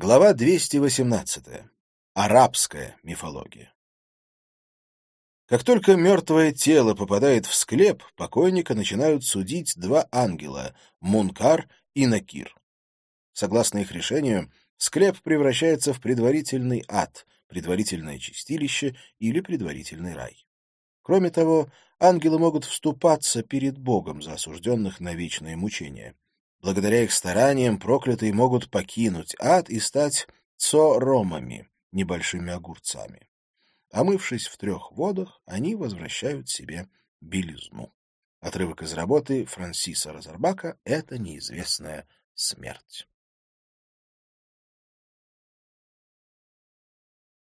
Глава 218. Арабская мифология. Как только мертвое тело попадает в склеп, покойника начинают судить два ангела — Мункар и Накир. Согласно их решению, склеп превращается в предварительный ад, предварительное чистилище или предварительный рай. Кроме того, ангелы могут вступаться перед Богом за осужденных на вечное мучение. Благодаря их стараниям проклятые могут покинуть ад и стать цоромами, небольшими огурцами. Омывшись в трех водах, они возвращают себе белизну. Отрывок из работы Франсиса Розарбака «Это неизвестная смерть».